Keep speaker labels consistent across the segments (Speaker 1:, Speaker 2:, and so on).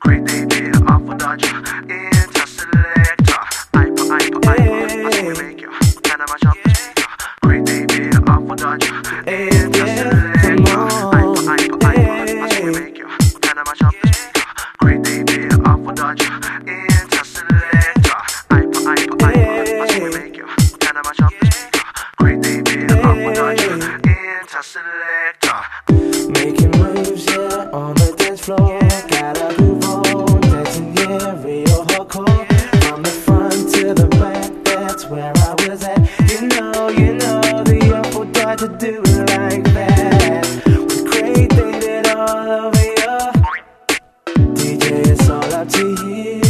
Speaker 1: Great day, Artful Dodger. Interselector.
Speaker 2: Making moves, yeah, on the dance floor. Gotta move on, dancing, yeah, real hardcore. From the front to the back, that's where I was at. You know, you know, the apple died to do it like that. Craig David all over you. DJ, it's all up to you.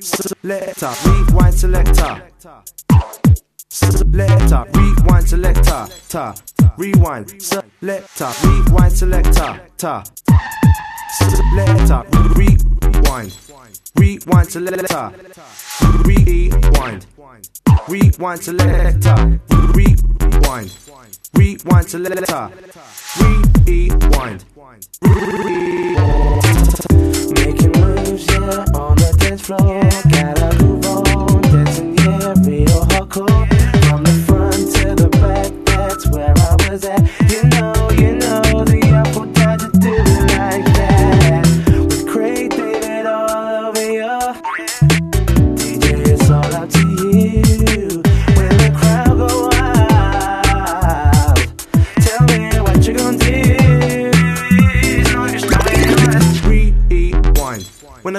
Speaker 3: selector. Rewind selector. Selector. Rewind selector. Ta. Rewind selector. Rewind selector. Ta. Selector. Rewind. Rewind selector. Rewind. Rewind selector. Rewind. Rewind selector. Rewind.
Speaker 2: Making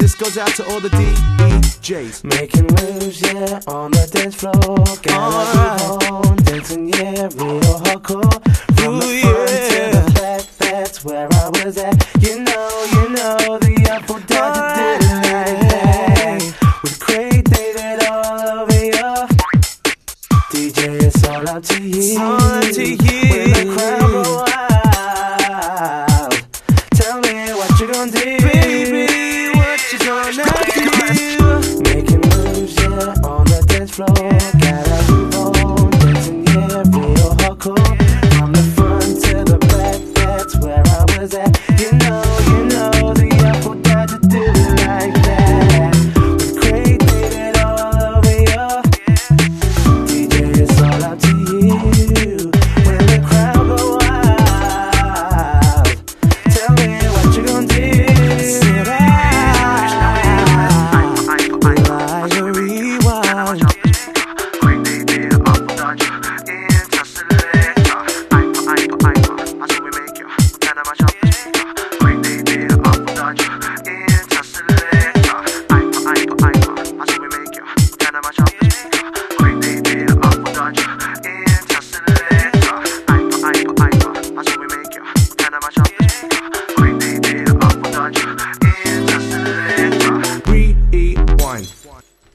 Speaker 3: This goes out to all the DJs.
Speaker 2: Making moves, yeah, on the dance floor. Gotta on, dancing, yeah, real hardcore. From the front to the back, that's where I was at. You know, you know, the apple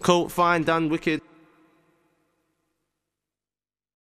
Speaker 3: Cool, fine, done, wicked.